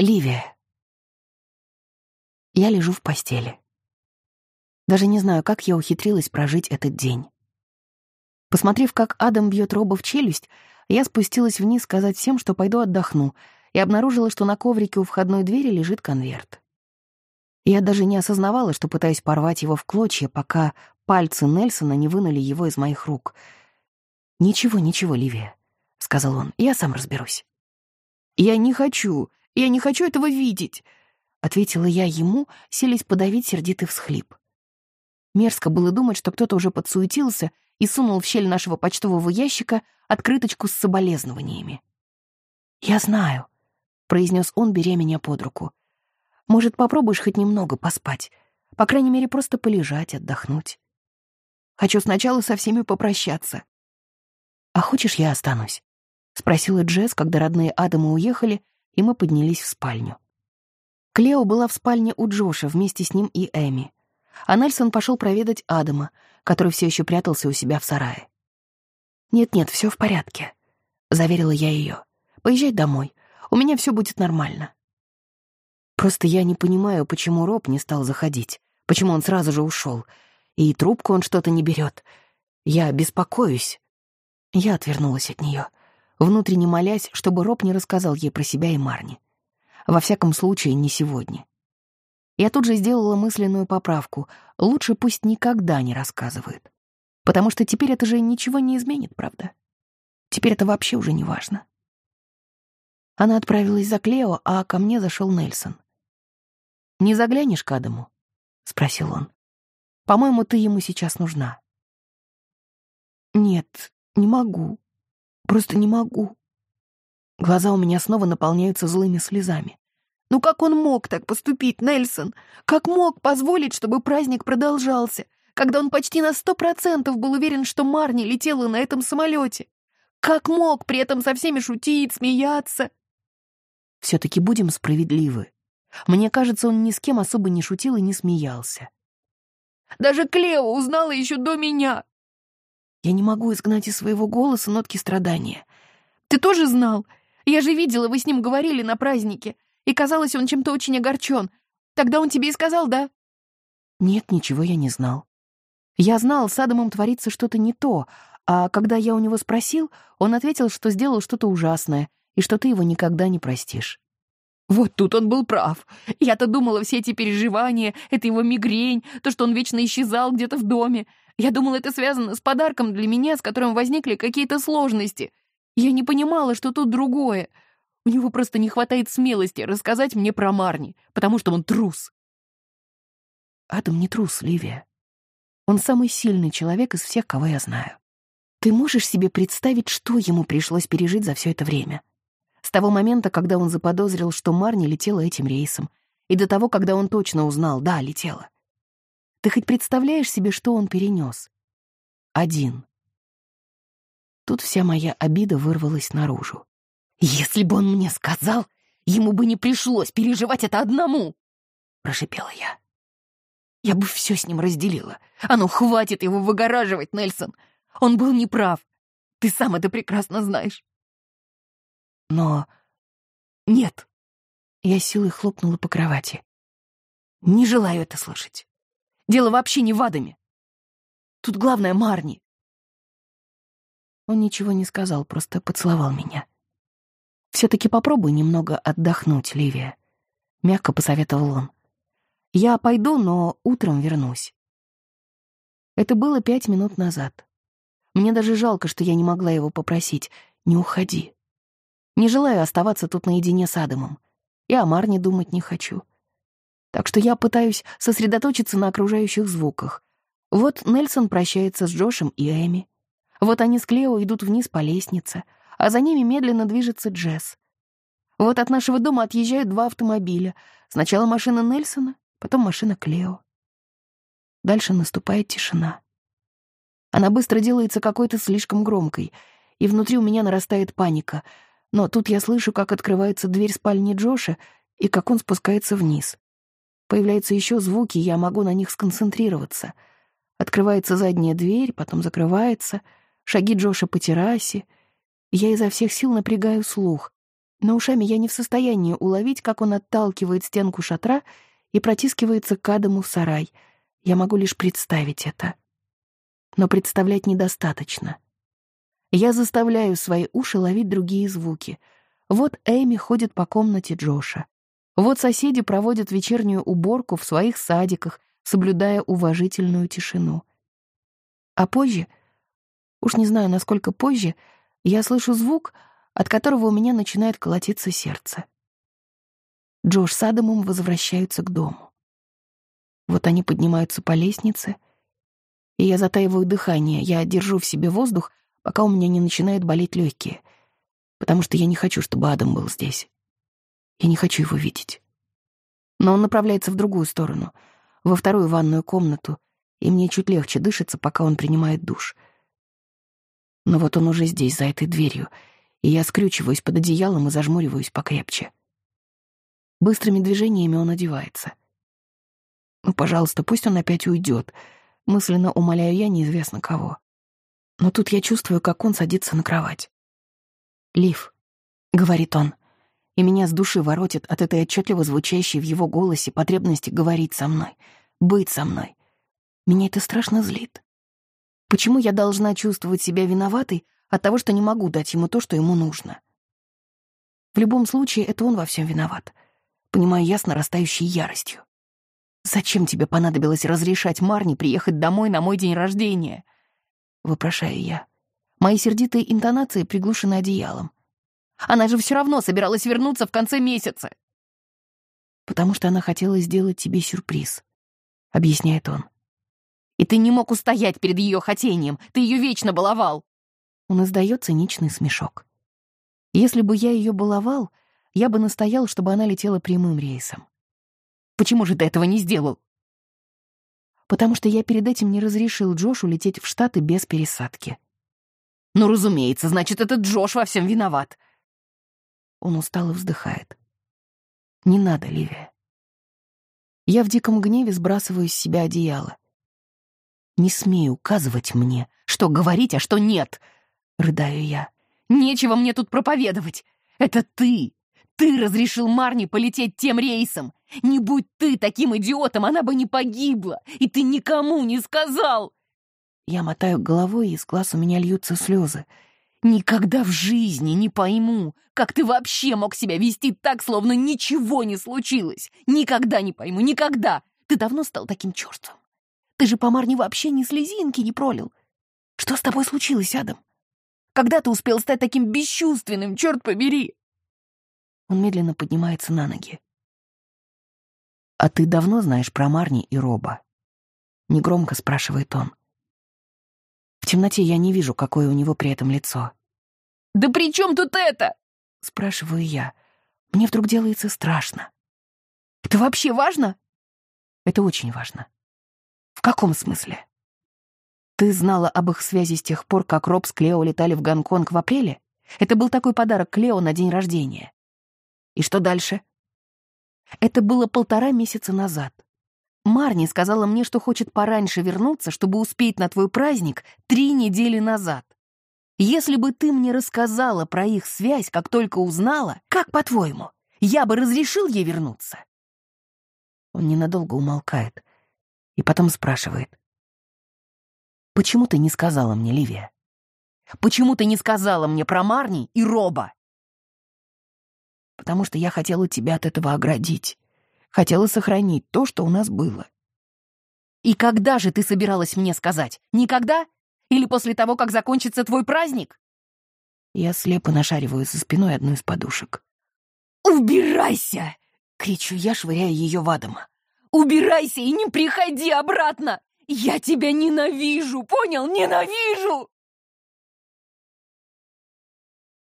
Ливия. Я лежу в постели. Даже не знаю, как я ухитрилась прожить этот день. Посмотрев, как Адам бьет Роба в челюсть, я спустилась вниз сказать всем, что пойду отдохну, и обнаружила, что на коврике у входной двери лежит конверт. Я даже не осознавала, что пытаюсь порвать его в клочья, пока пальцы Нельсона не вынули его из моих рук. «Ничего, ничего, Ливия», — сказал он, — «я сам разберусь». «Я не хочу, я не хочу этого видеть», — ответила я ему, селись подавить сердитый всхлип. Мерзко было думать, что кто-то уже подсуетился и сунул в щель нашего почтового ящика открыточку с соболезнованиями. «Я знаю», — произнес он, беря меня под руку. «Может, попробуешь хоть немного поспать? По крайней мере, просто полежать, отдохнуть. Хочу сначала со всеми попрощаться». «А хочешь, я останусь?» — спросила Джесс, когда родные Адама уехали, и мы поднялись в спальню. Клео была в спальне у Джоша вместе с ним и Эми, а Нельсон пошел проведать Адама, который все еще прятался у себя в сарае. «Нет-нет, все в порядке», — заверила я ее. «Поезжай домой, у меня все будет нормально». Просто я не понимаю, почему Роб не стал заходить, почему он сразу же ушел, и трубку он что-то не берет. Я беспокоюсь. Я отвернулась от нее внутренне молясь, чтобы Роб не рассказал ей про себя и Марни. Во всяком случае, не сегодня. Я тут же сделала мысленную поправку. Лучше пусть никогда не рассказывает. Потому что теперь это же ничего не изменит, правда? Теперь это вообще уже не важно. Она отправилась за Клео, а ко мне зашел Нельсон. «Не заглянешь к Адаму?» — спросил он. «По-моему, ты ему сейчас нужна». «Нет, не могу», Просто не могу. Глаза у меня снова наполняются злыми слезами. Ну как он мог так поступить, Нельсон? Как мог позволить, чтобы праздник продолжался, когда он почти на сто процентов был уверен, что Марни летела на этом самолете? Как мог при этом со всеми шутить, смеяться? Все-таки будем справедливы. Мне кажется, он ни с кем особо не шутил и не смеялся. Даже Клео узнала еще до меня. Я не могу изгнать из своего голоса нотки страдания. «Ты тоже знал? Я же видела, вы с ним говорили на празднике, и казалось, он чем-то очень огорчен. Тогда он тебе и сказал, да?» «Нет, ничего я не знал. Я знал, с Адамом творится что-то не то, а когда я у него спросил, он ответил, что сделал что-то ужасное и что ты его никогда не простишь». Вот тут он был прав. Я-то думала, все эти переживания, это его мигрень, то, что он вечно исчезал где-то в доме. Я думала, это связано с подарком для меня, с которым возникли какие-то сложности. Я не понимала, что тут другое. У него просто не хватает смелости рассказать мне про Марни, потому что он трус. Адам не трус, Ливия. Он самый сильный человек из всех, кого я знаю. Ты можешь себе представить, что ему пришлось пережить за все это время? С того момента, когда он заподозрил, что Марни летела этим рейсом, и до того, когда он точно узнал, да, летела. Ты хоть представляешь себе, что он перенес? Один. Тут вся моя обида вырвалась наружу. «Если бы он мне сказал, ему бы не пришлось переживать это одному!» — прошипела я. «Я бы все с ним разделила. А ну, хватит его выгораживать, Нельсон! Он был неправ. Ты сам это прекрасно знаешь. Но... Нет. Я силой хлопнула по кровати. Не желаю это слышать. Дело вообще не в Адаме. Тут главное Марни. Он ничего не сказал, просто поцеловал меня. «Все-таки попробуй немного отдохнуть, Ливия», — мягко посоветовал он. «Я пойду, но утром вернусь». Это было пять минут назад. Мне даже жалко, что я не могла его попросить. «Не уходи». Не желаю оставаться тут наедине с Адамом. И о Марне думать не хочу. Так что я пытаюсь сосредоточиться на окружающих звуках. Вот Нельсон прощается с Джошем и Эми. Вот они с Клео идут вниз по лестнице, а за ними медленно движется Джесс. Вот от нашего дома отъезжают два автомобиля. Сначала машина Нельсона, потом машина Клео. Дальше наступает тишина. Она быстро делается какой-то слишком громкой, и внутри у меня нарастает паника — но тут я слышу, как открывается дверь спальни Джоша и как он спускается вниз. Появляются еще звуки, я могу на них сконцентрироваться. Открывается задняя дверь, потом закрывается, шаги Джоша по террасе. Я изо всех сил напрягаю слух. но ушами я не в состоянии уловить, как он отталкивает стенку шатра и протискивается к Адаму в сарай. Я могу лишь представить это. Но представлять недостаточно. Я заставляю свои уши ловить другие звуки. Вот Эми ходит по комнате Джоша. Вот соседи проводят вечернюю уборку в своих садиках, соблюдая уважительную тишину. А позже, уж не знаю, насколько позже, я слышу звук, от которого у меня начинает колотиться сердце. Джош с Адамом возвращаются к дому. Вот они поднимаются по лестнице, и я затаиваю дыхание, я держу в себе воздух, пока у меня не начинают болеть легкие, потому что я не хочу, чтобы Адам был здесь. Я не хочу его видеть. Но он направляется в другую сторону, во вторую ванную комнату, и мне чуть легче дышится, пока он принимает душ. Но вот он уже здесь, за этой дверью, и я скрючиваюсь под одеялом и зажмуриваюсь покрепче. Быстрыми движениями он одевается. Ну, пожалуйста, пусть он опять уйдет. Мысленно умоляю я неизвестно кого. Но тут я чувствую, как он садится на кровать. «Лив», — говорит он, и меня с души воротит от этой отчетливо звучащей в его голосе потребности говорить со мной, быть со мной. Меня это страшно злит. Почему я должна чувствовать себя виноватой от того, что не могу дать ему то, что ему нужно? В любом случае, это он во всем виноват. Понимаю ясно растающей яростью. «Зачем тебе понадобилось разрешать Марне приехать домой на мой день рождения?» — вопрошаю я. Мои сердитые интонации приглушены одеялом. Она же все равно собиралась вернуться в конце месяца. «Потому что она хотела сделать тебе сюрприз», — объясняет он. «И ты не мог устоять перед ее хотением, ты ее вечно баловал!» Он издает циничный смешок. «Если бы я ее баловал, я бы настоял, чтобы она летела прямым рейсом. Почему же ты этого не сделал?» потому что я перед этим не разрешил Джошу лететь в Штаты без пересадки. «Ну, разумеется, значит, этот Джош во всем виноват!» Он устало вздыхает. «Не надо, Ливия». Я в диком гневе сбрасываю с себя одеяло. «Не смей указывать мне, что говорить, а что нет!» — рыдаю я. «Нечего мне тут проповедовать! Это ты! Ты разрешил Марни полететь тем рейсом! Не будь ты таким идиотом, она бы не погибла! И ты никому не сказал!» Я мотаю головой, и из глаз у меня льются слезы. «Никогда в жизни не пойму, как ты вообще мог себя вести так, словно ничего не случилось! Никогда не пойму, никогда! Ты давно стал таким чертом! Ты же по Марне вообще ни слезинки не пролил! Что с тобой случилось, Адам? Когда ты успел стать таким бесчувственным, черт побери?» Он медленно поднимается на ноги. «А ты давно знаешь про Марни и Роба?» Негромко спрашивает он. В темноте я не вижу, какое у него при этом лицо. «Да при чем тут это?» Спрашиваю я. Мне вдруг делается страшно. «Это вообще важно?» «Это очень важно». «В каком смысле?» «Ты знала об их связи с тех пор, как Роб с Клео летали в Гонконг в апреле? Это был такой подарок Клео на день рождения. И что дальше? Это было полтора месяца назад. Марни сказала мне, что хочет пораньше вернуться, чтобы успеть на твой праздник три недели назад. Если бы ты мне рассказала про их связь, как только узнала, как, по-твоему, я бы разрешил ей вернуться?» Он ненадолго умолкает и потом спрашивает. «Почему ты не сказала мне, Ливия? Почему ты не сказала мне про Марни и Роба?» потому что я хотела тебя от этого оградить. Хотела сохранить то, что у нас было. И когда же ты собиралась мне сказать? Никогда? Или после того, как закончится твой праздник? Я слепо нашариваю за спиной одну из подушек. «Убирайся!» — кричу я, швыряя ее в Адама. «Убирайся и не приходи обратно! Я тебя ненавижу, понял? Ненавижу!»